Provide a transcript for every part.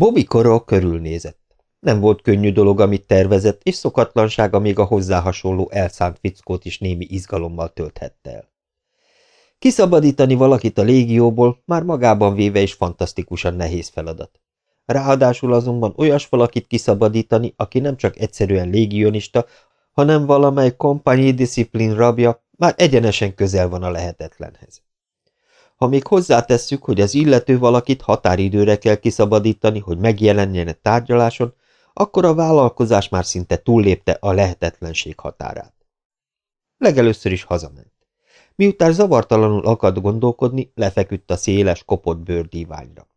Bobby Koró körülnézett. Nem volt könnyű dolog, amit tervezett, és szokatlansága még a hozzá hasonló elszánt fickót is némi izgalommal tölthette el. Kiszabadítani valakit a légióból már magában véve is fantasztikusan nehéz feladat. Ráadásul azonban olyas valakit kiszabadítani, aki nem csak egyszerűen légionista, hanem valamely kompányi disziplin rabja, már egyenesen közel van a lehetetlenhez. Ha még hozzátesszük, hogy az illető valakit határidőre kell kiszabadítani, hogy megjelenjen egy tárgyaláson, akkor a vállalkozás már szinte túllépte a lehetetlenség határát. Legelőször is hazament. Miután zavartalanul akart gondolkodni, lefeküdt a széles, kopott bőrdíványra.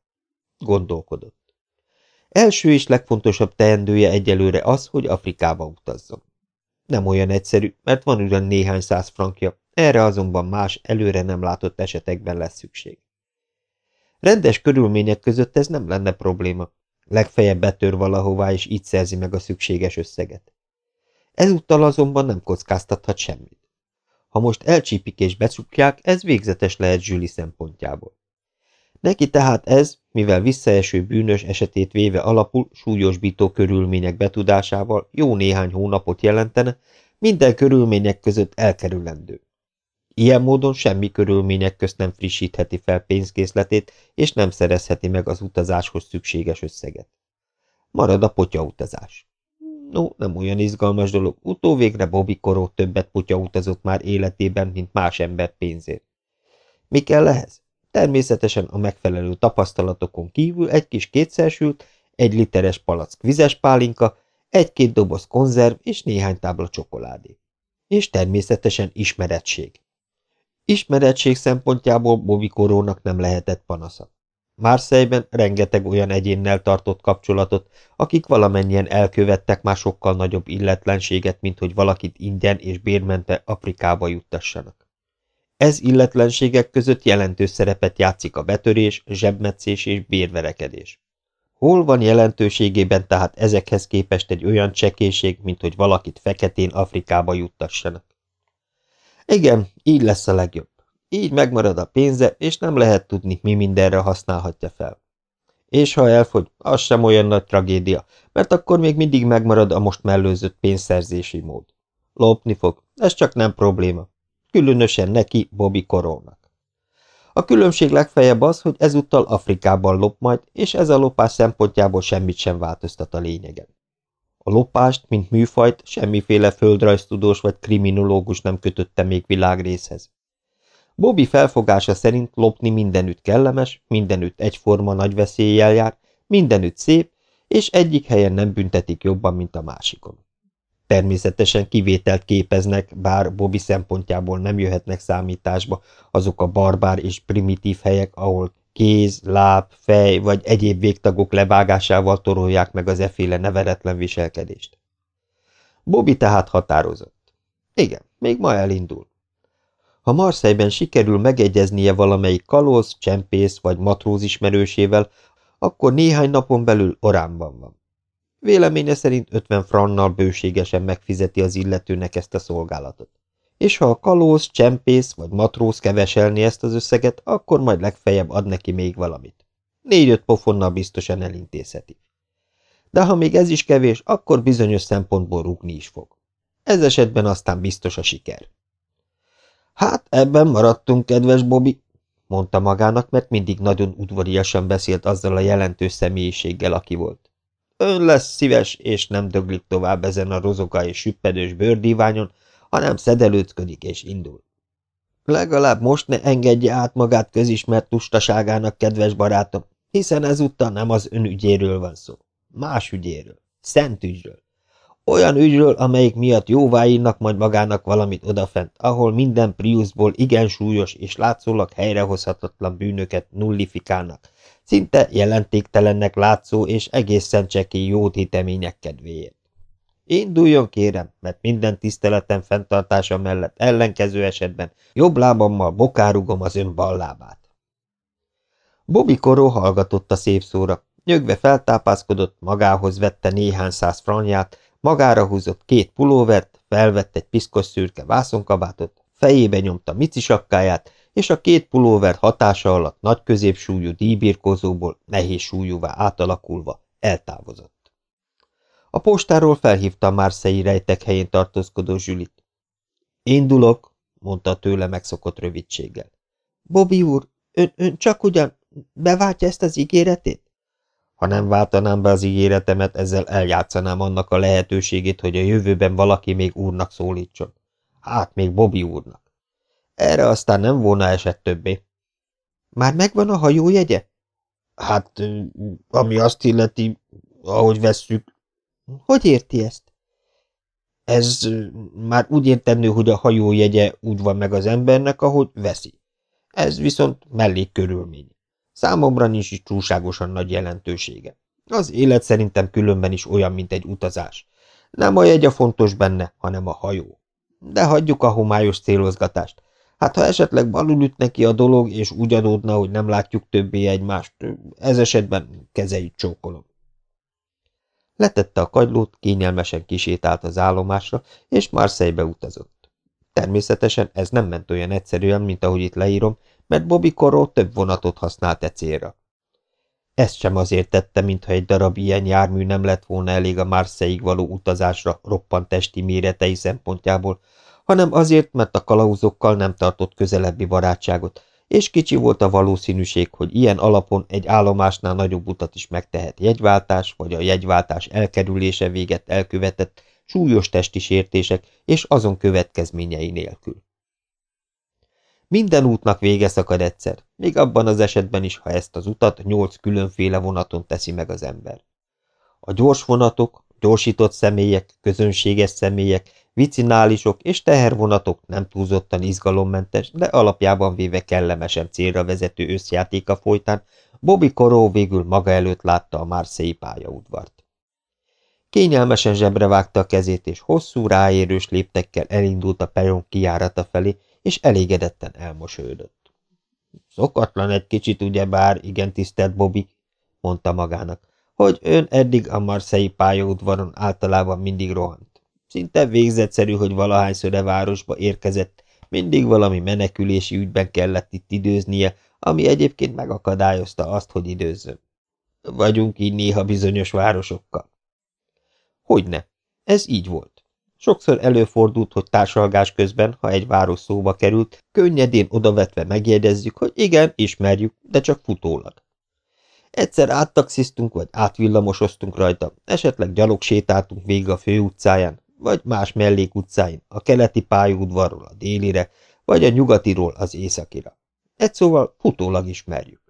Gondolkodott. Első és legfontosabb teendője egyelőre az, hogy Afrikába utazzon. Nem olyan egyszerű, mert van ugyan néhány száz frankja, erre azonban más, előre nem látott esetekben lesz szükség. Rendes körülmények között ez nem lenne probléma. Legfeljebb betör valahová, és így szerzi meg a szükséges összeget. Ezúttal azonban nem kockáztathat semmit. Ha most elcsípik és becsukják, ez végzetes lehet Zsüli szempontjából. Neki tehát ez, mivel visszaeső bűnös esetét véve alapul súlyosbító körülmények betudásával jó néhány hónapot jelentene, minden körülmények között elkerülendő. Ilyen módon semmi körülmények közt nem frissítheti fel pénzkészletét, és nem szerezheti meg az utazáshoz szükséges összeget. Marad a potyautazás. No, nem olyan izgalmas dolog, utóvégre Bobby Koró többet potyautazott már életében, mint más ember pénzért. Mi kell ehhez? Természetesen a megfelelő tapasztalatokon kívül egy kis kétszersült, egy literes palack vizes pálinka, egy-két doboz konzerv és néhány tábla csokoládé. És természetesen ismeretség. Ismeretség szempontjából Bobby Korónak nem lehetett panasza. Márszejben rengeteg olyan egyénnel tartott kapcsolatot, akik valamennyien elkövettek már sokkal nagyobb illetlenséget, mint hogy valakit ingyen és bérmente Afrikába juttassanak. Ez illetlenségek között jelentős szerepet játszik a betörés, zsebmetszés és bérverekedés. Hol van jelentőségében tehát ezekhez képest egy olyan csekéség, mint hogy valakit feketén Afrikába juttassanak? Igen, így lesz a legjobb. Így megmarad a pénze, és nem lehet tudni, mi mindenre használhatja fel. És ha elfogy, az sem olyan nagy tragédia, mert akkor még mindig megmarad a most mellőzött pénzszerzési mód. Lopni fog, ez csak nem probléma. Különösen neki, Bobby Korónak. A különbség legfeljebb az, hogy ezúttal Afrikában lop majd, és ez a lopás szempontjából semmit sem változtat a lényegen. A lopást, mint műfajt, semmiféle földrajztudós vagy kriminológus nem kötötte még világrészhez. Bobby felfogása szerint lopni mindenütt kellemes, mindenütt egyforma nagy veszéllyel jár, mindenütt szép, és egyik helyen nem büntetik jobban, mint a másikon. Természetesen kivételt képeznek, bár Bobby szempontjából nem jöhetnek számításba azok a barbár és primitív helyek, ahol kéz, láb, fej vagy egyéb végtagok levágásával torolják meg az eféle neveretlen viselkedést. Bobby tehát határozott. Igen, még ma elindul. Ha Marseille-ben sikerül megegyeznie valamelyik kalóz, csempész vagy matróz ismerősével, akkor néhány napon belül Oránban van. Véleménye szerint 50 frannal bőségesen megfizeti az illetőnek ezt a szolgálatot. És ha a kalóz, csempész vagy matróz keveselni ezt az összeget, akkor majd legfeljebb ad neki még valamit. Négy-öt pofonnal biztosan elintézheti. De ha még ez is kevés, akkor bizonyos szempontból rúgni is fog. Ez esetben aztán biztos a siker. Hát ebben maradtunk, kedves Bobby, mondta magának, mert mindig nagyon udvariasan beszélt azzal a jelentős személyiséggel, aki volt. Ön lesz szíves, és nem döglik tovább ezen a rozoga és süppedős bőrdíványon, hanem szedelőtködik és indul. Legalább most ne engedje át magát közismert lustaságának, kedves barátom, hiszen ezúttal nem az ön ügyéről van szó. Más ügyéről. Szent ügyről. Olyan ügyről, amelyik miatt jóváírnak majd magának valamit odafent, ahol minden Priusból igen súlyos és látszólag helyrehozhatatlan bűnöket nullifikálnak, szinte jelentéktelennek látszó és egészen csekély jódhitemények kedvéért. Induljon, kérem, mert minden tiszteletem fenntartása mellett ellenkező esetben jobb lábammal bokárugom az ön bal lábát. Bobby Koró hallgatott a szép szóra, nyögve feltápászkodott, magához vette néhány száz franját, Magára húzott két pulóvert, felvett egy piszkos szürke vászonkabátot, fejébe nyomta mici sapkáját, és a két pulóver hatása alatt nagy középsúlyú díjbírkozóból nehéz súlyúvá átalakulva eltávozott. A postáról felhívta Márszei rejtek helyén tartózkodó Zsülit. Indulok, mondta tőle megszokott rövidséggel. Bobby úr, ön, ön csak ugyan beváltja ezt az ígéretét? Ha nem váltanám be az ígéretemet, ezzel eljátszanám annak a lehetőségét, hogy a jövőben valaki még úrnak szólítson. Hát még Bobby úrnak. Erre aztán nem volna esett többé. Már megvan a hajójegye? Hát, ami azt illeti, ahogy vesszük. Hogy érti ezt? Ez már úgy értenő, hogy a hajójegye úgy van meg az embernek, ahogy veszi. Ez viszont mellékkörülmény. Számomra nincs is túlságosan nagy jelentősége. Az élet szerintem különben is olyan, mint egy utazás. Nem a jegy a fontos benne, hanem a hajó. De hagyjuk a homályos célozgatást. Hát ha esetleg balul üt neki a dolog, és úgy adódna, hogy nem látjuk többé egymást, ez esetben kezeit csókolom. Letette a kagylót, kényelmesen kisétált az állomásra, és Marseille-be utazott. Természetesen ez nem ment olyan egyszerűen, mint ahogy itt leírom, mert Bobby Corot több vonatot használt e célra. Ezt sem azért tette, mintha egy darab ilyen jármű nem lett volna elég a Marseille-ig való utazásra roppant testi méretei szempontjából, hanem azért, mert a kalauzokkal nem tartott közelebbi barátságot, és kicsi volt a valószínűség, hogy ilyen alapon egy állomásnál nagyobb utat is megtehet jegyváltás, vagy a jegyváltás elkerülése véget elkövetett súlyos testi sértések és azon következményei nélkül. Minden útnak vége szakad egyszer, még abban az esetben is, ha ezt az utat nyolc különféle vonaton teszi meg az ember. A gyors vonatok, gyorsított személyek, közönséges személyek, vicinálisok és tehervonatok nem túlzottan izgalommentes, de alapjában véve kellemesen célra vezető összjátéka folytán Bobby Coró végül maga előtt látta a Marseille pályaudvart. Kényelmesen zsebre vágta a kezét, és hosszú, ráérős léptekkel elindult a peron kijárata felé, és elégedetten elmosődött. Szokatlan egy kicsit, ugyebár, igen, tisztelt Bobby, mondta magának, hogy ön eddig a Marseille pályaudvaron általában mindig rohant. Szinte végzetszerű, hogy valahányszor e városba érkezett, mindig valami menekülési ügyben kellett itt időznie, ami egyébként megakadályozta azt, hogy időzzön. Vagyunk így néha bizonyos városokkal. Hogyne, ez így volt. Sokszor előfordult, hogy társalgás közben, ha egy város szóba került, könnyedén odavetve megjegyezzük, hogy igen, ismerjük, de csak futólag. Egyszer áttaxisztunk, vagy átvillamosoztunk rajta, esetleg gyalog sétáltunk végig a főutcáján, vagy más mellékutcáin, a keleti pályaudvarról a délire, vagy a nyugatiról az északira. Egy szóval futólag ismerjük.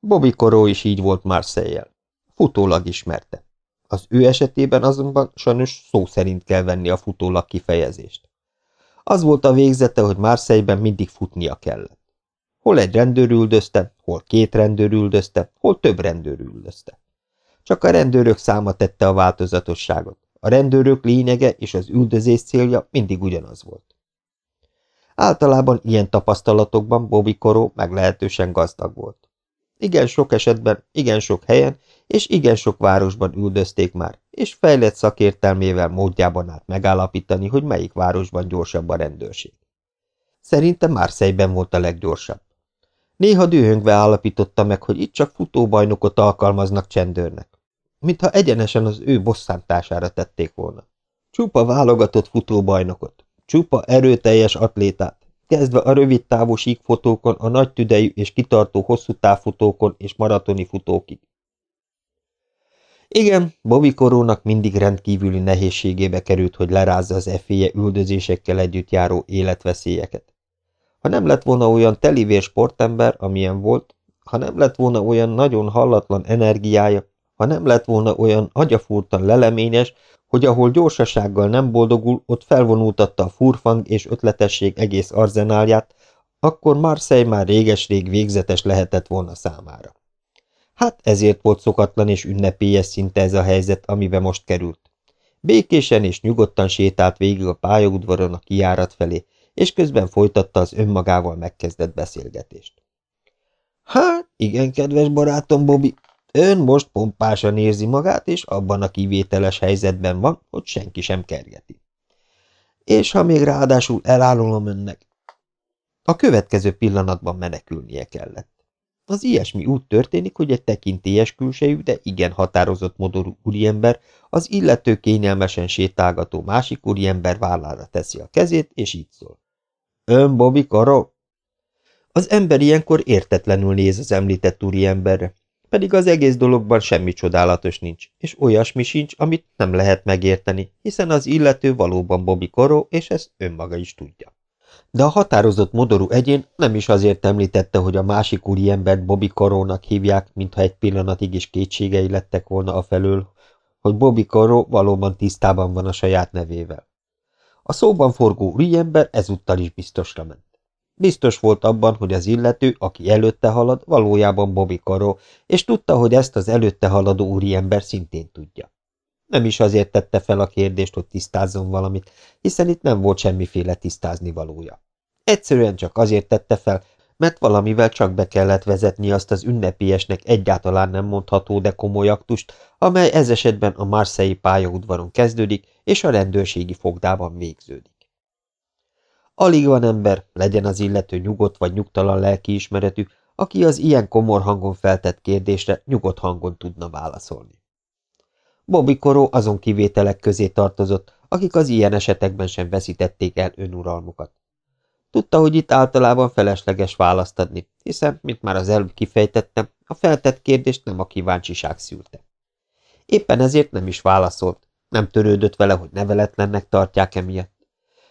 Bobby Koró is így volt Marseille-jel. Futólag ismerte. Az ő esetében azonban sajnos szó szerint kell venni a futólag kifejezést. Az volt a végzete, hogy Marseille-ben mindig futnia kellett. Hol egy rendőr üldözte, hol két rendőr üldözte, hol több rendőr üldözte. Csak a rendőrök száma tette a változatosságot. A rendőrök lényege és az üldözés célja mindig ugyanaz volt. Általában ilyen tapasztalatokban Bobby Koró meglehetősen gazdag volt. Igen sok esetben, igen sok helyen és igen sok városban üldözték már, és fejlett szakértelmével módjában át megállapítani, hogy melyik városban gyorsabb a rendőrség. Szerinte Marseille-ben volt a leggyorsabb. Néha dühöngve állapította meg, hogy itt csak futóbajnokot alkalmaznak csendőrnek, mintha egyenesen az ő bosszantására tették volna. Csupa válogatott futóbajnokot, csupa erőteljes atlétát, kezdve a rövid távú síkfotókon, a nagy tüdejű és kitartó hosszú távfutókon és maratoni futókig. Igen, Bobby Korónak mindig rendkívüli nehézségébe került, hogy lerázza az efféje üldözésekkel együtt járó életveszélyeket. Ha nem lett volna olyan telivér sportember, amilyen volt, ha nem lett volna olyan nagyon hallatlan energiája, ha nem lett volna olyan agyafúrtan leleményes, hogy ahol gyorsasággal nem boldogul, ott felvonultatta a furfang és ötletesség egész arzenálját, akkor Marseille már réges-rég végzetes lehetett volna számára. Hát ezért volt szokatlan és ünnepélyes szinte ez a helyzet, amiben most került. Békésen és nyugodtan sétált végig a pályaudvaron a kijárat felé, és közben folytatta az önmagával megkezdett beszélgetést. Hát, igen, kedves barátom Bobby, ön most pompásan érzi magát, és abban a kivételes helyzetben van, hogy senki sem kergeti. És ha még ráadásul elárulom önnek, A következő pillanatban menekülnie kellett. Az ilyesmi úgy történik, hogy egy tekintélyes külsejű, de igen határozott modorú úriember az illető kényelmesen sétálgató másik úriember vállára teszi a kezét, és így szól. Ön Bobby Karo? Az ember ilyenkor értetlenül néz az említett úriemberre, pedig az egész dologban semmi csodálatos nincs, és olyasmi sincs, amit nem lehet megérteni, hiszen az illető valóban Bobby Karo, és ezt önmaga is tudja. De a határozott modorú egyén nem is azért említette, hogy a másik úriembert Bobby Karónak hívják, mintha egy pillanatig is kétségei lettek volna a felől, hogy Bobby Karó valóban tisztában van a saját nevével. A szóban forgó úriember ezúttal is biztosra ment. Biztos volt abban, hogy az illető, aki előtte halad, valójában Bobby Karó, és tudta, hogy ezt az előtte haladó úriember szintén tudja. Nem is azért tette fel a kérdést, hogy tisztázzon valamit, hiszen itt nem volt semmiféle tisztázni valója. Egyszerűen csak azért tette fel, mert valamivel csak be kellett vezetni azt az ünnepélyesnek egyáltalán nem mondható, de komoly aktust, amely ez esetben a Marseille pályaudvaron kezdődik, és a rendőrségi fogdában végződik. Alig van ember, legyen az illető nyugodt vagy nyugtalan lelkiismeretű, aki az ilyen komor hangon feltett kérdésre nyugodt hangon tudna válaszolni. Bobby Koró azon kivételek közé tartozott, akik az ilyen esetekben sem veszítették el önuralmukat. Tudta, hogy itt általában felesleges választ adni, hiszen, mint már az előbb kifejtettem, a feltett kérdést nem a kíváncsiság szűrte. Éppen ezért nem is válaszolt, nem törődött vele, hogy neveletlennek tartják emiatt.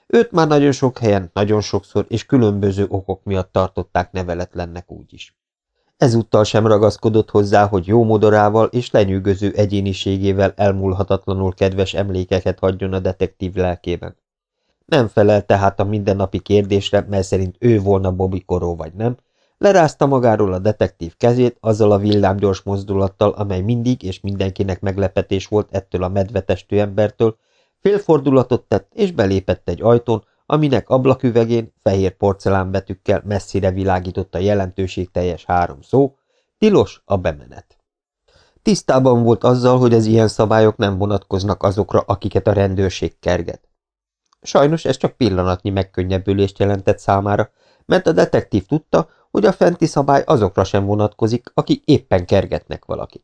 Őt már nagyon sok helyen, nagyon sokszor és különböző okok miatt tartották neveletlennek úgyis. Ezúttal sem ragaszkodott hozzá, hogy jó modorával és lenyűgöző egyéniségével elmúlhatatlanul kedves emlékeket hagyjon a detektív lelkében. Nem felel tehát a mindennapi kérdésre, mely szerint ő volna Bobby Koró vagy nem, lerázta magáról a detektív kezét azzal a villámgyors mozdulattal, amely mindig és mindenkinek meglepetés volt ettől a medvetestő embertől, félfordulatot tett és belépett egy ajtón, aminek ablaküvegén fehér porcelánbetűkkel messzire világított a jelentőségteljes három szó, tilos a bemenet. Tisztában volt azzal, hogy az ilyen szabályok nem vonatkoznak azokra, akiket a rendőrség kerget. Sajnos ez csak pillanatnyi megkönnyebbülést jelentett számára, mert a detektív tudta, hogy a fenti szabály azokra sem vonatkozik, akik éppen kergetnek valakit.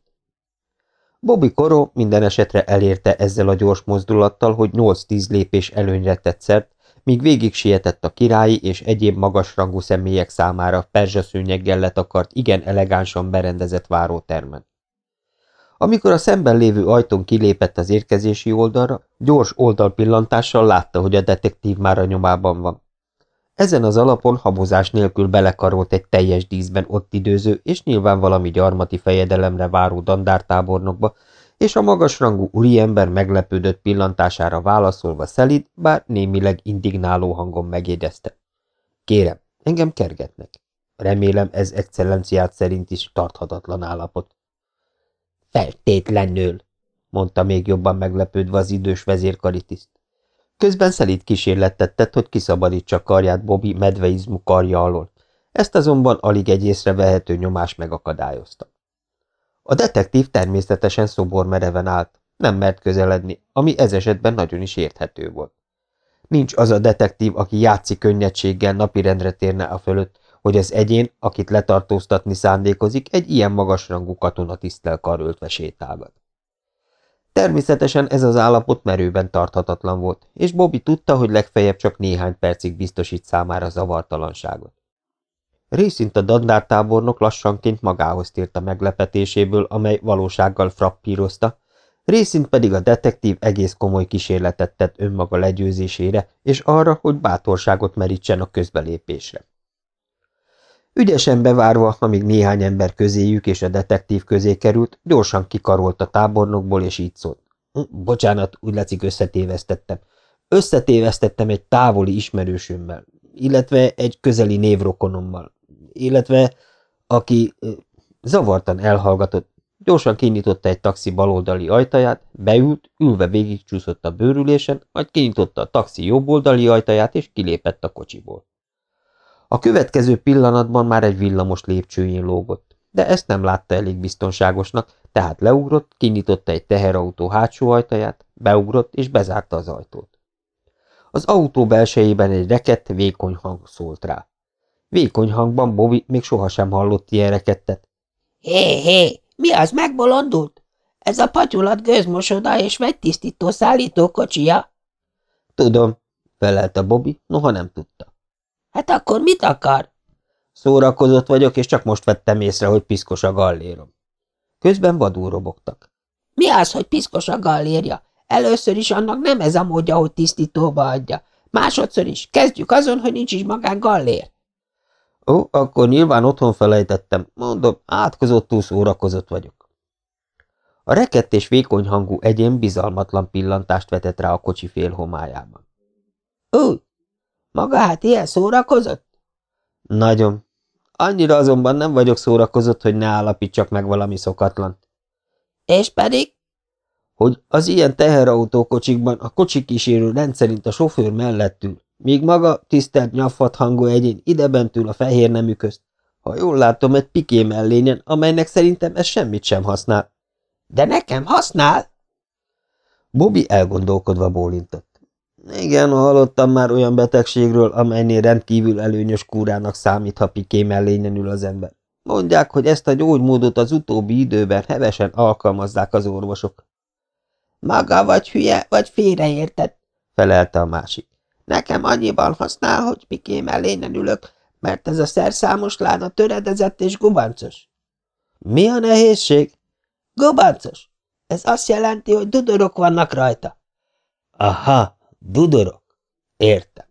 Bobby Koró minden esetre elérte ezzel a gyors mozdulattal, hogy 8-10 lépés előnyre tett szert, míg végig sietett a királyi és egyéb magasrangú személyek számára perzsaszőnyeggel letakart, igen elegánsan berendezett várótermen. Amikor a szemben lévő ajtón kilépett az érkezési oldalra, gyors oldalpillantással látta, hogy a detektív már a nyomában van. Ezen az alapon habozás nélkül belekarolt egy teljes díszben ott időző és nyilván valami gyarmati fejedelemre váró dandártábornokba, és a magasrangú úriember meglepődött pillantására válaszolva szelid, bár némileg indignáló hangon megjegyezte. Kérem, engem kergetnek. Remélem ez excellenciát szerint is tarthatatlan állapot. Feltétlenül, mondta még jobban meglepődve az idős vezérkaritiszt. Közben szelít kísérletet tett, hogy kiszabadítsa karját Bobby medveizmú karja alól. Ezt azonban alig egy észrevehető nyomás megakadályozta. A detektív természetesen szobor mereven állt, nem mert közeledni, ami ez esetben nagyon is érthető volt. Nincs az a detektív, aki játszik könnyedséggel napirendre térne a fölött, hogy az egyén, akit letartóztatni szándékozik, egy ilyen magasrangú katonatisztel karöltve sétálgat. Természetesen ez az állapot merőben tarthatatlan volt, és Bobby tudta, hogy legfeljebb csak néhány percig biztosít számára zavartalanságot. Részint a dandártábornok lassanként magához tért a meglepetéséből, amely valósággal frappírozta, részint pedig a detektív egész komoly kísérletet tett önmaga legyőzésére, és arra, hogy bátorságot merítsen a közbelépésre. Ügyesen bevárva, amíg néhány ember közéjük és a detektív közé került, gyorsan kikarolt a tábornokból, és így szólt. Hm, bocsánat, úgy látszik összetévesztettem. Összetévesztettem egy távoli ismerősömmel, illetve egy közeli névrokonommal, illetve aki zavartan elhallgatott, gyorsan kinyitotta egy taxi baloldali ajtaját, beült, ülve végigcsúszott a bőrülésen, majd kinyitotta a taxi jobboldali ajtaját, és kilépett a kocsiból. A következő pillanatban már egy villamos lépcsőjén lógott, de ezt nem látta elég biztonságosnak, tehát leugrott, kinyitotta egy teherautó hátsó ajtaját, beugrott és bezárta az ajtót. Az autó belsejében egy rekett, vékony hang szólt rá. Vékony hangban Bobby még sohasem hallott ilyen rekettet. Hé, hé, mi az, megbolondult? Ez a patyulat gőzmosoda és vegytisztító szállító kocsia? Tudom, felelte Bobby, noha nem tudta. Hát akkor mit akar? Szórakozott vagyok, és csak most vettem észre, hogy piszkos a gallérom. Közben vadul robogtak. Mi az, hogy piszkos a gallérja? Először is annak nem ez a módja, hogy tisztítóba adja. Másodszor is. Kezdjük azon, hogy nincs is magán gallér. Ó, akkor nyilván otthon felejtettem. Mondom, átkozottul szórakozott vagyok. A rekett és vékony hangú egyén bizalmatlan pillantást vetett rá a kocsi félhomájában. Ó, maga hát ilyen szórakozott? Nagyon. Annyira azonban nem vagyok szórakozott, hogy ne állapítsak meg valami szokatlant. És pedig? Hogy az ilyen teherautókocsikban a kocsikísérő rendszerint a sofőr mellett ül, míg maga tisztelt nyafat hangú egyén idebent ül a fehér nemű közt. Ha jól látom, egy piké mellényen, amelynek szerintem ez semmit sem használ. De nekem használ? Bobby elgondolkodva bólintott. Igen, hallottam már olyan betegségről, amelynél rendkívül előnyös kúrának számít, ha piké mellényen ül az ember. Mondják, hogy ezt a gyógymódot az utóbbi időben hevesen alkalmazzák az orvosok. Maga vagy hülye, vagy félreértett, felelte a másik. Nekem annyiban használ, hogy piké mellényen ülök, mert ez a szerszámos láda töredezett és gubancos. Mi a nehézség? Gubancos. Ez azt jelenti, hogy dudorok vannak rajta. Aha, Dudorok? Értem.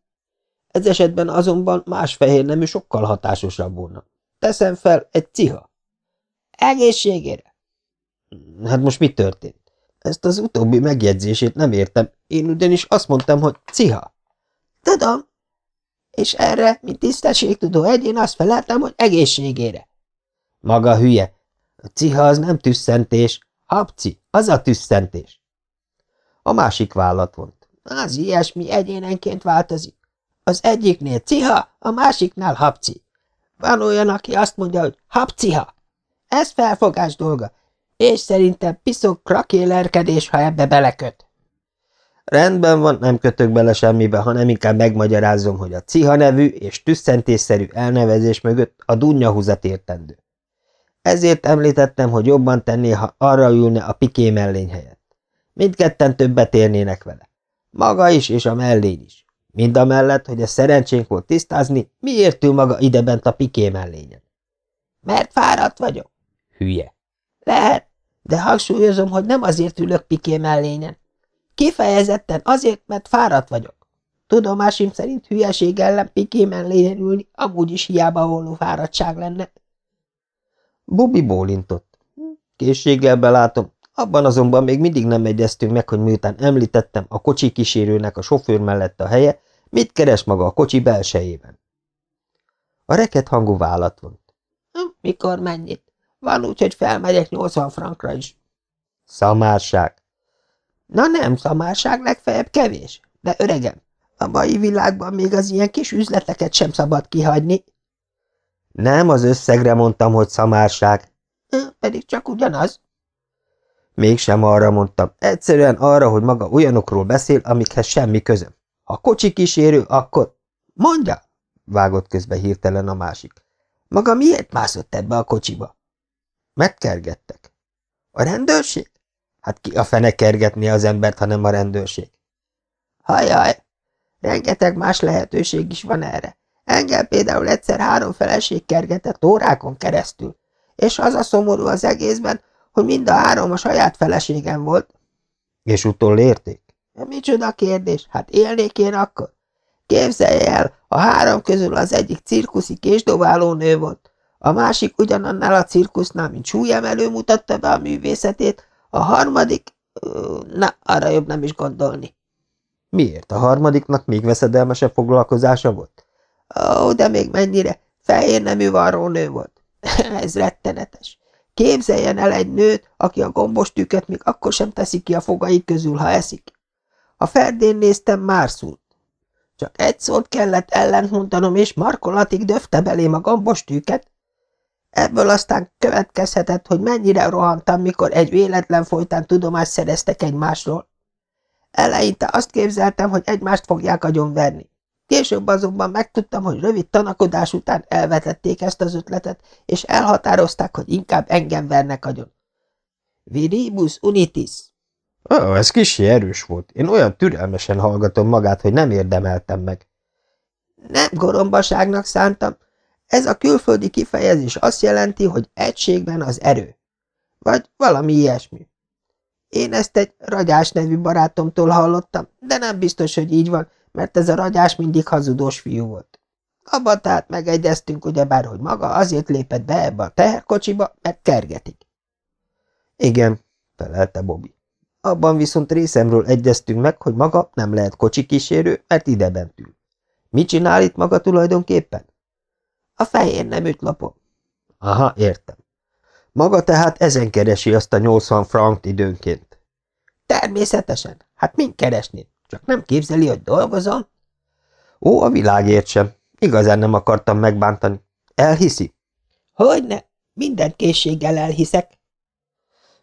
Ez esetben azonban más fehér nemű sokkal hatásosabb volna. Teszem fel egy ciha. Egészségére. Hát most mi történt? Ezt az utóbbi megjegyzését nem értem. Én ugyanis azt mondtam, hogy ciha. Tudom. És erre, mint tisztességtudó egyén azt feleltem, hogy egészségére. Maga hülye. A ciha az nem tüsszentés. Hapci, az a tüsszentés. A másik vállat vont. Az ilyesmi egyénenként változik. Az egyiknél ciha, a másiknál hapci. Van olyan, aki azt mondja, hogy hapciha. Ez felfogás dolga, és szerintem piszok krakélerkedés, ha ebbe beleköt. Rendben van, nem kötök bele semmibe, hanem inkább megmagyarázom, hogy a ciha nevű és tüsszentésszerű elnevezés mögött a dunnyahúzat értendő. Ezért említettem, hogy jobban tenné, ha arra ülne a piké mellény helyett. Mindketten többet érnének vele. Maga is, és a mellény is. Mind a mellett, hogy a szerencsénk volt tisztázni, miért ül maga idebent a piké mellényen? Mert fáradt vagyok. Hülye. Lehet, de hangsúlyozom, hogy nem azért ülök piké mellényen. Kifejezetten azért, mert fáradt vagyok. Tudomásim szerint hülyeség ellen piké mellényen ülni amúgy is hiába voló fáradtság lenne. Bobby bólintott. Készséggel belátom, abban azonban még mindig nem egyeztünk meg, hogy miután említettem a kocsi kísérőnek a sofőr mellett a helye, mit keres maga a kocsi belsejében. A reket hangú vállat vont. Hm, mikor mennyit? Van úgy, hogy felmegyek 80 frankra is. Szamárság. Na nem, szamárság legfeljebb kevés. De öregem, a mai világban még az ilyen kis üzleteket sem szabad kihagyni. Nem az összegre mondtam, hogy szamárság. Hm, pedig csak ugyanaz. Mégsem arra mondtam, egyszerűen arra, hogy maga olyanokról beszél, amikhez semmi közöm. Ha kocsi kísérő, akkor... Mondja! vágott közbe hirtelen a másik. Maga miért mászott ebbe a kocsiba? Megkergettek. A rendőrség? Hát ki a fene kergetni az embert, hanem a rendőrség? Hajjaj, rengeteg más lehetőség is van erre. Engem például egyszer három feleség kergetett órákon keresztül, és az a szomorú az egészben, hogy mind a három a saját feleségem volt. És utolérték? Micsoda kérdés, hát élnék én akkor? Képzelj el, a három közül az egyik cirkuszi késdobáló nő volt, a másik ugyanannál a cirkusznál, mint súlyemelő mutatta be a művészetét, a harmadik... Na, arra jobb nem is gondolni. Miért? A harmadiknak még veszedelmesebb foglalkozása volt? Ó, de még mennyire. Fehér nemű varró nő volt. Ez rettenetes. Képzeljen el egy nőt, aki a gombos tüket még akkor sem teszi ki a fogai közül, ha eszik. A ferdén néztem már szúrt. Csak egy szót kellett ellent mondanom, és markolatig döfte belém a gombos tüket. Ebből aztán következhetett, hogy mennyire rohantam, mikor egy véletlen folytán tudomást szereztek egymásról. Eleinte azt képzeltem, hogy egymást fogják agyonverni. Később azonban megtudtam, hogy rövid tanakodás után elvetették ezt az ötletet, és elhatározták, hogy inkább engem vernek agyon. Viribus unitis. Ó, ez kicsi erős volt. Én olyan türelmesen hallgatom magát, hogy nem érdemeltem meg. Nem gorombaságnak szántam. Ez a külföldi kifejezés azt jelenti, hogy egységben az erő. Vagy valami ilyesmi. Én ezt egy ragyás nevű barátomtól hallottam, de nem biztos, hogy így van, mert ez a ragyás mindig hazudós fiú volt. Abban tehát megegyeztünk, ugyebár, hogy maga azért lépett be ebbe a teherkocsiba, mert kergetik. Igen, felelte Bobby. Abban viszont részemről egyeztünk meg, hogy maga nem lehet kocsi kísérő, mert ide ül. Mit csinál itt maga tulajdonképpen? A fehér nem lopom. Aha, értem. Maga tehát ezen keresi azt a 80 frankt időnként. Természetesen. Hát mind keresném? Csak nem képzeli, hogy dolgozom? Ó, a világért sem. Igazán nem akartam megbántani. Elhiszi? Hogyne, minden készséggel elhiszek.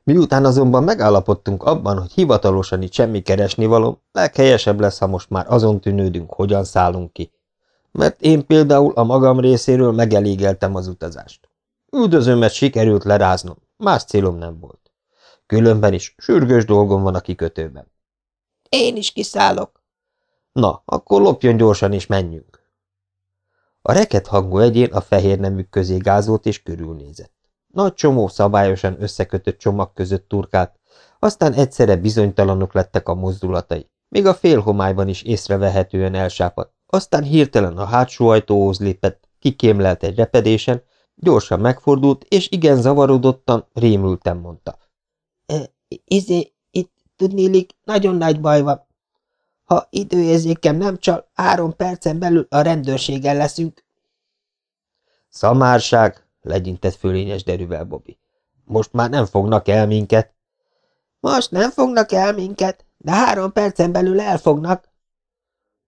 Miután azonban megállapodtunk abban, hogy hivatalosan itt semmi keresni való, leghelyesebb lesz, ha most már azon tűnődünk, hogyan szállunk ki. Mert én például a magam részéről megelégeltem az utazást. Üldözőmet sikerült leráznom, más célom nem volt. Különben is sürgős dolgom van a kikötőben. Én is kiszállok. Na, akkor lopjon gyorsan és menjünk. A reket hangú egyén a fehér nemük közé gázolt és körülnézett. Nagy csomó szabályosan összekötött csomag között turkált, aztán egyszerre bizonytalanok lettek a mozdulatai, még a félhomályban is észrevehetően elsápadt, aztán hirtelen a hátsó ajtóhoz lépett, kikémlelt egy repedésen, gyorsan megfordult, és igen zavarodottan, rémülten mondta. E, – Izé, tudnélik, nagyon nagy baj van. Ha időérzékem nem csal, három percen belül a rendőrségen leszünk. – Szamárság! legyintett fölényes derűvel Bobby. Most már nem fognak el minket. Most nem fognak el minket, de három percen belül elfognak.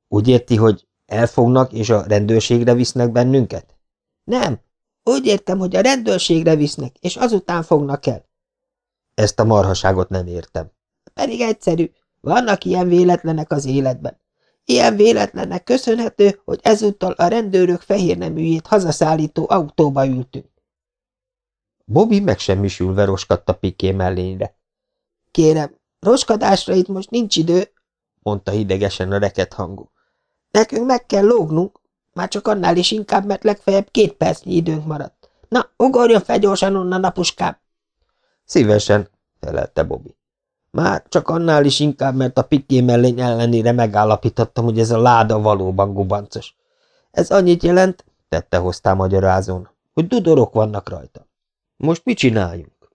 Úgy érti, hogy elfognak és a rendőrségre visznek bennünket? Nem, úgy értem, hogy a rendőrségre visznek, és azután fognak el. Ezt a marhaságot nem értem. Pedig egyszerű, vannak ilyen véletlenek az életben. Ilyen véletlennek köszönhető, hogy ezúttal a rendőrök fehér neműjét hazaszállító autóba ültünk. Bobby megsemmisülve roskadt a piké mellényre. Kérem, roskadásra itt most nincs idő, mondta hidegesen a reket hangú. Nekünk meg kell lógnunk, már csak annál is inkább, mert legfeljebb két percnyi időnk maradt. Na, ugorjon fel gyorsan onnan a puskám. Szívesen, felelte Bobby. Már csak annál is inkább, mert a piké mellény ellenére megállapítottam, hogy ez a láda valóban gubancos. Ez annyit jelent, tette hoztá magyarázón, hogy dudorok vannak rajta. Most mit csináljunk?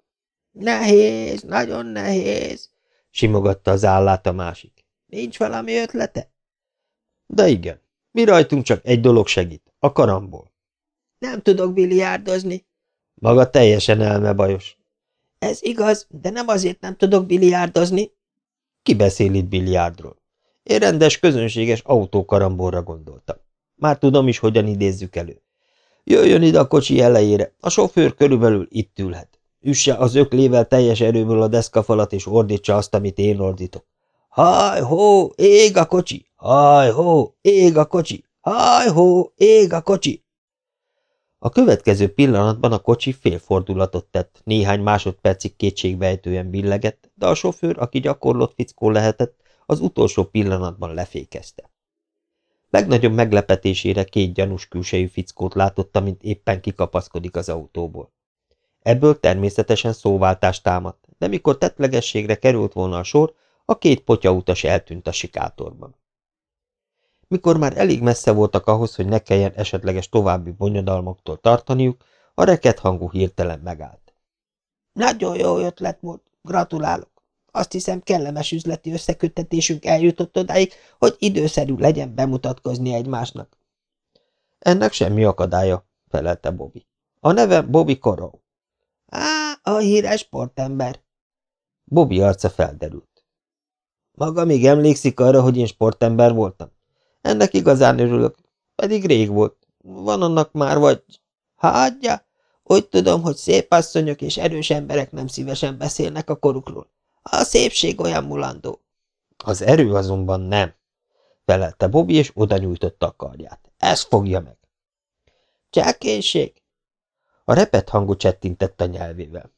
Nehéz, nagyon nehéz, simogatta az állát a másik. Nincs valami ötlete? De igen, mi rajtunk csak egy dolog segít, a karambol. Nem tudok biliárdozni. Maga teljesen elmebajos. Ez igaz, de nem azért nem tudok biliárdozni. Ki beszél itt biliárdról? Én rendes, közönséges autókarambolra gondoltam. Már tudom is, hogyan idézzük elő. Jöjjön ide a kocsi elejére, a sofőr körülbelül itt ülhet. Üsse az öklével teljes erőből a deszkafalat, és ordítsa azt, amit én ordítok. Haj-hó, ég a kocsi! Haj-hó, ég a kocsi! Haj-hó, ég a kocsi! A következő pillanatban a kocsi félfordulatot tett, néhány másodpercig kétségbejtően billegett, de a sofőr, aki gyakorlott fickó lehetett, az utolsó pillanatban lefékezte. Legnagyobb meglepetésére két gyanús külsejű fickót látott, mint éppen kikapaszkodik az autóból. Ebből természetesen szóváltást támadt, de mikor tettlegességre került volna a sor, a két potyautas eltűnt a sikátorban. Mikor már elég messze voltak ahhoz, hogy ne kelljen esetleges további bonyodalmaktól tartaniuk, a reket hangú hirtelen megállt. Nagyon jó ötlet volt, gratulálok. Azt hiszem, kellemes üzleti összeköttetésünk eljutott odáig, hogy időszerű legyen bemutatkozni egymásnak. Ennek semmi akadálya, felelte Bobby. A neve Bobby Corrow. Á, a híres sportember. Bobby arca felderült. Maga még emlékszik arra, hogy én sportember voltam? Ennek igazán örülök, pedig rég volt. Van annak már, vagy... Hádja, úgy tudom, hogy szép asszonyok és erős emberek nem szívesen beszélnek a korukról. A szépség olyan mulandó. Az erő azonban nem. felelte Bobby, és oda nyújtotta a karját. Ez fogja meg. Cselkészség? A repet hangú csettintett a nyelvével.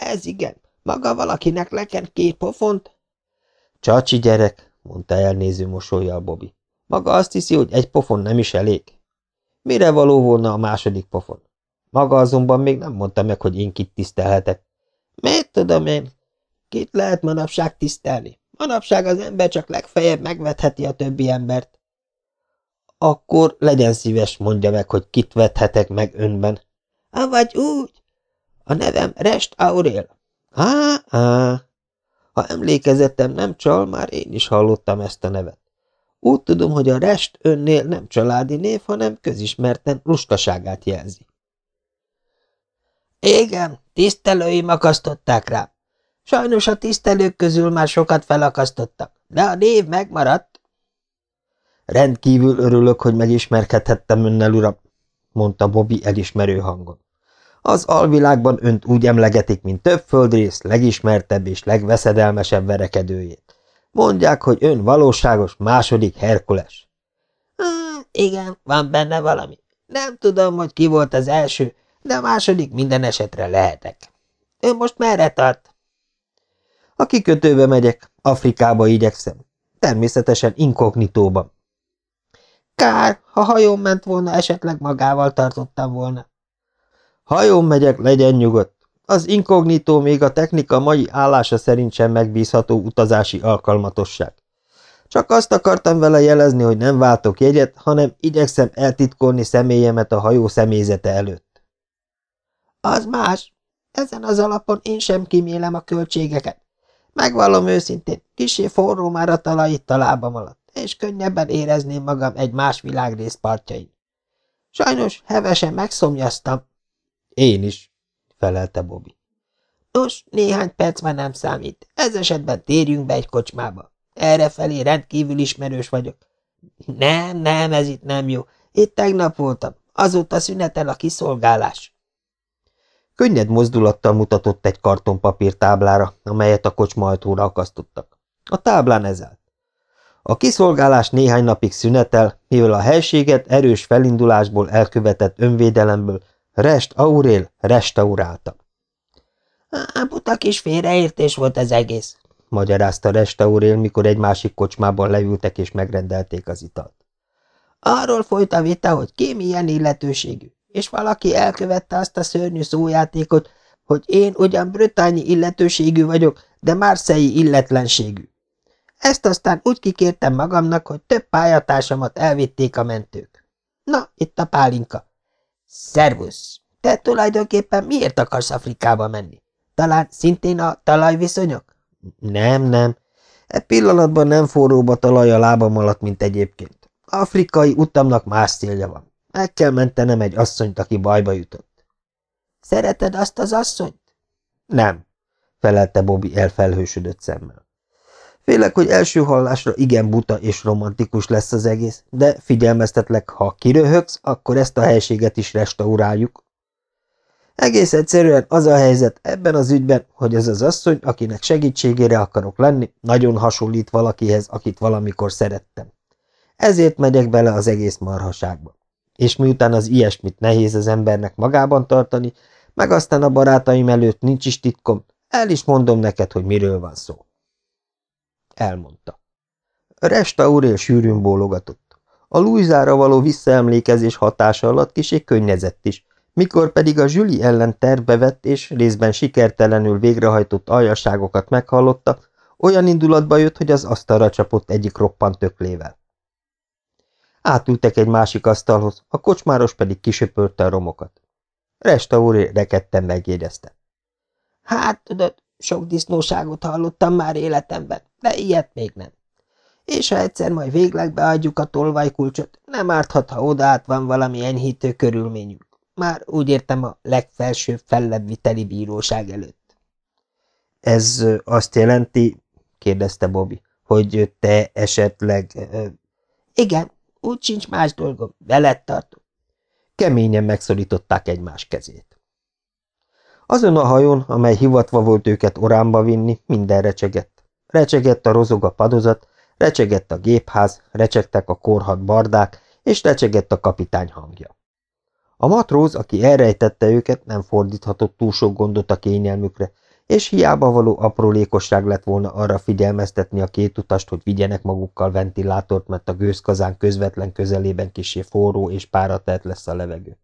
Ez igen. Maga valakinek lekent két pofont? Csacsi gyerek, mondta elnéző mosolyjal Bobby. Maga azt hiszi, hogy egy pofon nem is elég? Mire való volna a második pofon? Maga azonban még nem mondta meg, hogy én kit tisztelhetek. Miért tudom én? Kit lehet manapság tisztelni? Manapság az ember csak legfeljebb megvetheti a többi embert. Akkor legyen szíves, mondja meg, hogy kit vethetek meg önben. Avagy úgy. A nevem Rest Aurél. Á, á. Ha emlékezettem nem csal, már én is hallottam ezt a nevet. Úgy tudom, hogy a Rest önnél nem családi név, hanem közismerten lustaságát jelzi. Igen, tisztelőim akasztották rám. Sajnos a tisztelők közül már sokat felakasztottak, de a név megmaradt. Rendkívül örülök, hogy megismerkedhettem önnel, uram, mondta Bobby elismerő hangon. Az alvilágban önt úgy emlegetik, mint több földrész legismertebb és legveszedelmesebb verekedőjét. Mondják, hogy ön valóságos második Herkules. Hmm, igen, van benne valami. Nem tudom, hogy ki volt az első, de a második minden esetre lehetek. Ön most merre tart? A kikötőbe megyek, Afrikába igyekszem. Természetesen inkognitóban. Kár, ha hajón ment volna, esetleg magával tartottam volna. Hajón megyek, legyen nyugodt. Az inkognitó még a technika mai állása szerint sem megbízható utazási alkalmatosság. Csak azt akartam vele jelezni, hogy nem váltok jegyet, hanem igyekszem eltitkolni személyemet a hajó személyzete előtt. Az más. Ezen az alapon én sem kimélem a költségeket. Megvallom őszintén, kisé forró már a talaj itt a lábam alatt, és könnyebben érezném magam egy más világrész partjain. Sajnos hevesen megszomjaztam. Én is, felelte Bobby. Nos, néhány perc már nem számít. Ez esetben térjünk be egy kocsmába. Errefelé rendkívül ismerős vagyok. Nem, nem, ez itt nem jó. Itt tegnap voltam. Azóta szünetel a kiszolgálás. Könnyed mozdulattal mutatott egy kartonpapír táblára, amelyet a kocsma ajtóra akasztottak. A táblán ez állt. A kiszolgálás néhány napig szünetel, mivel a helységet erős felindulásból elkövetett önvédelemből Rest Aurél restaurálta. – Buta kis félreértés volt az egész, magyarázta Rest Aurél, mikor egy másik kocsmában leültek és megrendelték az italt. Arról folyt a vita, hogy ki milyen illetőségű, és valaki elkövette azt a szörnyű szójátékot, hogy én ugyan brötányi illetőségű vagyok, de márszei illetlenségű. Ezt aztán úgy kikértem magamnak, hogy több pályatársamat elvitték a mentők. Na, itt a pálinka. Szervusz! Te tulajdonképpen miért akarsz Afrikába menni? Talán szintén a talajviszonyok? Nem, nem. E pillanatban nem forróbb a talaj a lábam alatt, mint egyébként. Afrikai utamnak más célja van. Meg kell mentenem egy asszonyt, aki bajba jutott. Szereted azt az asszonyt? Nem, felelte Bobby elfelhősödött szemmel. Félek, hogy első hallásra igen buta és romantikus lesz az egész, de figyelmeztetlek, ha kiröhögsz, akkor ezt a helységet is restauráljuk. Egész egyszerűen az a helyzet ebben az ügyben, hogy ez az asszony, akinek segítségére akarok lenni, nagyon hasonlít valakihez, akit valamikor szerettem. Ezért megyek bele az egész marhaságba. És miután az ilyesmit nehéz az embernek magában tartani, meg aztán a barátaim előtt nincs is titkom, el is mondom neked, hogy miről van szó. Elmondta. Resta úrél sűrűn bólogatott. A Luizára való visszaemlékezés hatása alatt kisé könnyezett is, mikor pedig a Zsüli ellen tervbe vett és részben sikertelenül végrehajtott aljaságokat meghallotta, olyan indulatba jött, hogy az asztalra csapott egyik roppant töklével. Átültek egy másik asztalhoz, a kocsmáros pedig kisöpörte a romokat. Resta úr rekedten megjegyezte. Hát, tudod, sok disznóságot hallottam már életemben, de ilyet még nem. És ha egyszer majd végleg beadjuk a tolvajkulcsot, nem árthat, ha oda át van valami enyhítő körülményünk. Már úgy értem a legfelsőbb fellebbviteli bíróság előtt. Ez azt jelenti, kérdezte Bobby, hogy te esetleg... Igen, úgy sincs más dolgom, veled tartom. Keményen megszorították egymás kezét. Azon a hajón, amely hivatva volt őket oránba vinni, minden recsegett. Recsegett a rozog a padozat, Recsegett a gépház, recsegtek a korhat bardák, és recsegett a kapitány hangja. A matróz, aki elrejtette őket, nem fordíthatott túl sok gondot a kényelmükre, és hiába való aprólékosság lett volna arra figyelmeztetni a két utast, hogy vigyenek magukkal ventilátort, mert a gőzkazán közvetlen közelében kisé forró és páratelt lesz a levegő.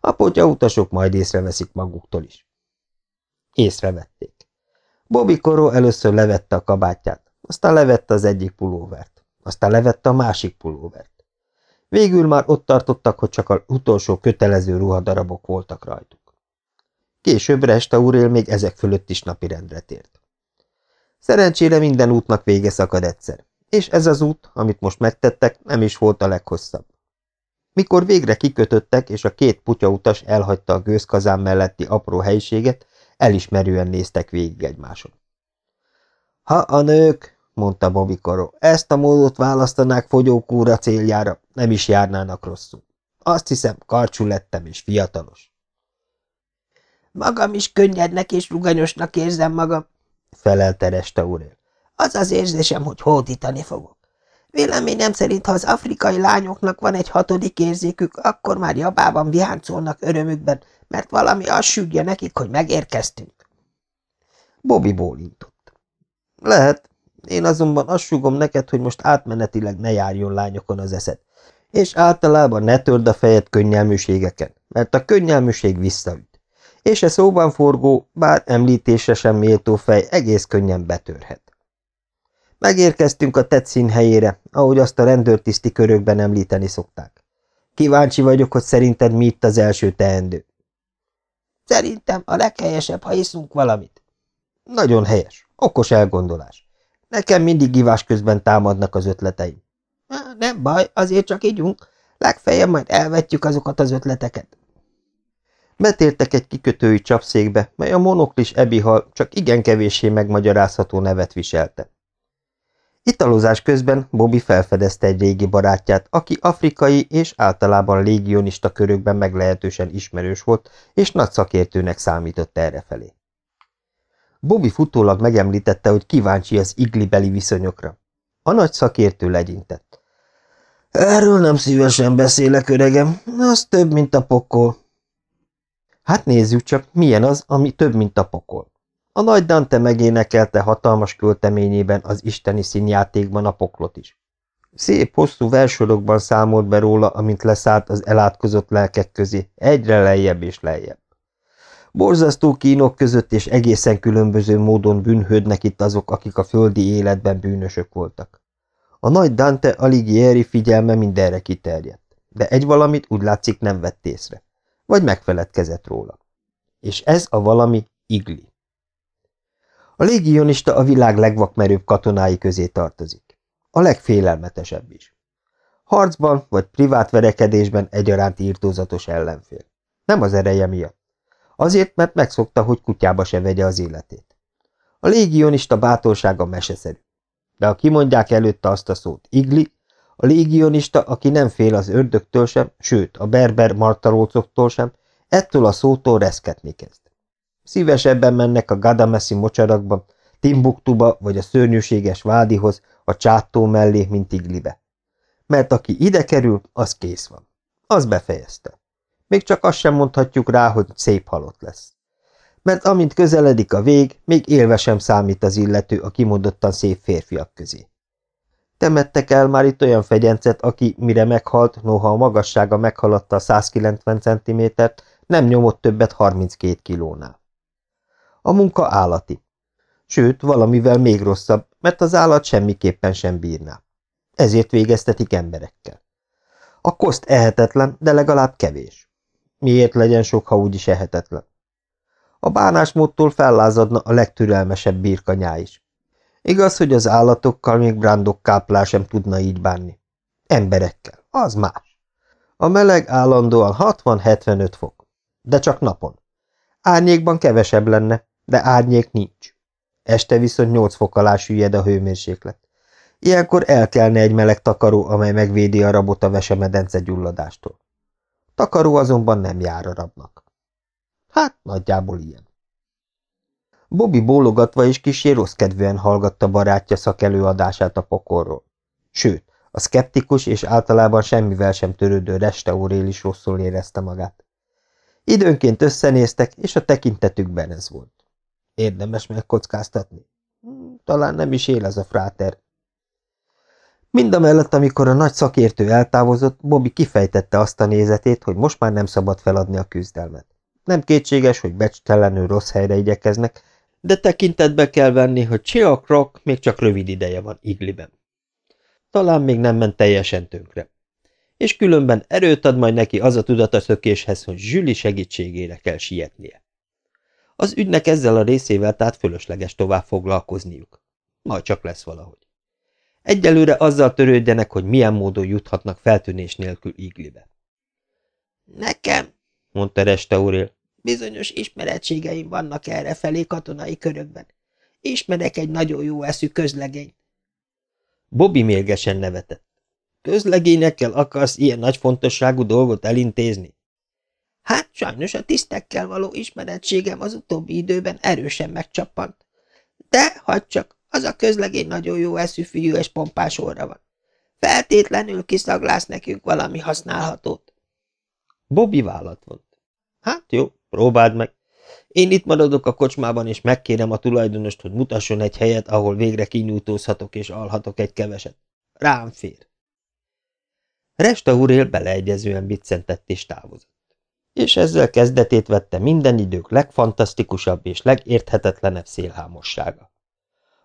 A potya utasok majd észreveszik maguktól is. Észrevették. Bobby Koró először levette a kabátját, aztán levette az egyik pulóvert, aztán levette a másik pulóvert. Végül már ott tartottak, hogy csak az utolsó kötelező ruhadarabok voltak rajtuk. Később Resta úrél még ezek fölött is napirendre tért. Szerencsére minden útnak vége szakad egyszer, és ez az út, amit most megtettek, nem is volt a leghosszabb. Mikor végre kikötöttek, és a két putyautas elhagyta a gőzkazán melletti apró helyiséget, elismerően néztek végig egymáson. Ha a nők, mondta Bobby Karo, ezt a módot választanák fogyókúra céljára, nem is járnának rosszul. Azt hiszem, karcsú lettem és fiatalos. Magam is könnyednek és ruganyosnak érzem magam, felelte Restaurél. Az az érzésem, hogy hódítani fogok. Véleményem szerint, ha az afrikai lányoknak van egy hatodik érzékük, akkor már jabában viháncolnak örömükben, mert valami azt sügje nekik, hogy megérkeztünk. Bobby bólintott. Lehet, én azonban azt sugom neked, hogy most átmenetileg ne járjon lányokon az eszed, és általában ne törd a fejed könnyelműségeken, mert a könnyelműség visszaüt, és e szóban forgó, bár említése sem méltó fej egész könnyen betörhet. Megérkeztünk a tett helyére, ahogy azt a rendőrtiszti körökben említeni szokták. Kíváncsi vagyok, hogy szerinted mi itt az első teendő. Szerintem a leghelyesebb, ha iszunk valamit. Nagyon helyes. Okos elgondolás. Nekem mindig ivás közben támadnak az ötleteim. Nem baj, azért csak ígyunk. Legfeljebb majd elvetjük azokat az ötleteket. Betértek egy kikötői csapszékbe, mely a monoklis ebihal csak igen kevéssé megmagyarázható nevet viselte. Italozás közben Bobby felfedezte egy régi barátját, aki afrikai és általában légionista körökben meglehetősen ismerős volt, és nagy szakértőnek számított errefelé. Bobby futólag megemlítette, hogy kíváncsi az iglibeli viszonyokra. A nagy szakértő legyintett. Erről nem szívesen beszélek, öregem, az több, mint a pokol. Hát nézzük csak, milyen az, ami több, mint a pokol. A nagy Dante megénekelte hatalmas költeményében az isteni színjátékban a poklot is. Szép, hosszú versorokban számolt be róla, amint leszállt az elátkozott lelkek közé, egyre lejjebb és lejjebb. Borzasztó kínok között és egészen különböző módon bűnhődnek itt azok, akik a földi életben bűnösök voltak. A nagy Dante Alighieri figyelme mindenre kiterjedt, de egy valamit úgy látszik nem vett észre, vagy megfeledkezett róla. És ez a valami Igli. A légionista a világ legvakmerőbb katonái közé tartozik. A legfélelmetesebb is. Harcban vagy privát verekedésben egyaránt írtózatos ellenfél. Nem az ereje miatt. Azért, mert megszokta, hogy kutyába se vegye az életét. A légionista bátorsága meseszerű. De ha kimondják előtte azt a szót, igli, a légionista, aki nem fél az ördögtől sem, sőt, a berber martarócoktól sem, ettől a szótól reszketni kezd. Szívesebben mennek a Gadameszi mocsarakba, Timbuktuba vagy a szörnyűséges vádihoz, a csátó mellé, mint Iglibe. Mert aki ide kerül, az kész van. Az befejezte. Még csak azt sem mondhatjuk rá, hogy szép halott lesz. Mert amint közeledik a vég, még élve sem számít az illető a kimondottan szép férfiak közé. Temettek el már itt olyan fegyencet, aki, mire meghalt, noha a magassága meghaladta a 190 cm-t, nem nyomott többet 32 kilónál. A munka állati. Sőt, valamivel még rosszabb, mert az állat semmiképpen sem bírná. Ezért végeztetik emberekkel. A koszt ehetetlen, de legalább kevés. Miért legyen sok, ha úgyis ehetetlen? A bánásmódtól fellázadna a legtürelmesebb birkanyá is. Igaz, hogy az állatokkal még Brandok káplá sem tudna így bánni. Emberekkel, az más. A meleg állandóan 60-75 fok, de csak napon. Árnyékban kevesebb lenne, de árnyék nincs. Este viszont 8 fok alá süllyed a hőmérséklet. Ilyenkor elkelne egy meleg takaró, amely megvédi a rabot a vesemedence gyulladástól. Takaró azonban nem jár a rabnak. Hát, nagyjából ilyen. Bobby bólogatva és kisé rossz kedvűen hallgatta barátja szakelőadását a pokorról. Sőt, a szkeptikus és általában semmivel sem törődő Restaurél is rosszul érezte magát. Időnként összenéztek, és a tekintetükben ez volt. Érdemes megkockáztatni. Talán nem is él ez a fráter. Mindamellett, amikor a nagy szakértő eltávozott, Bobby kifejtette azt a nézetét, hogy most már nem szabad feladni a küzdelmet. Nem kétséges, hogy becstelenül rossz helyre igyekeznek, de tekintetbe kell venni, hogy Chia Krok még csak rövid ideje van Igliben. Talán még nem ment teljesen tönkre. És különben erőt ad majd neki az a tudataszökéshez, hogy Zsüli segítségére kell sietnie. Az ügynek ezzel a részével tehát fölösleges tovább foglalkozniuk. Majd csak lesz valahogy. Egyelőre azzal törődjenek, hogy milyen módon juthatnak feltűnés nélkül Iglibe. Nekem, mondta Restaurél, bizonyos ismeretségeim vannak erre felé katonai körökben. Ismerek egy nagyon jó eszű közlegényt. Bobby mérgesen nevetett. Közlegényekkel akarsz ilyen nagy fontosságú dolgot elintézni? Hát sajnos a tisztekkel való ismerettségem az utóbbi időben erősen megcsappant. De hagyd csak, az a közlegény nagyon jó eszű fiú és pompás orra van. Feltétlenül kiszaglász nekünk valami használhatót. Bobby vállat volt. Hát jó, próbáld meg. Én itt maradok a kocsmában, és megkérem a tulajdonost, hogy mutasson egy helyet, ahol végre kinyújtózhatok és alhatok egy keveset. Rám fér. Resta úrél beleegyezően biccentett és távozott. És ezzel kezdetét vette minden idők legfantasztikusabb és legérthetetlenebb szélhámossága.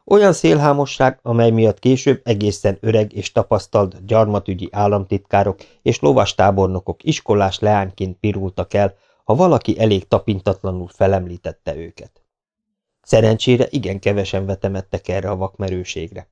Olyan szélhámosság, amely miatt később egészen öreg és tapasztalt gyarmatügyi államtitkárok és lovastábornokok iskolás leányként pirultak el, ha valaki elég tapintatlanul felemlítette őket. Szerencsére igen kevesen vetemettek erre a vakmerőségre.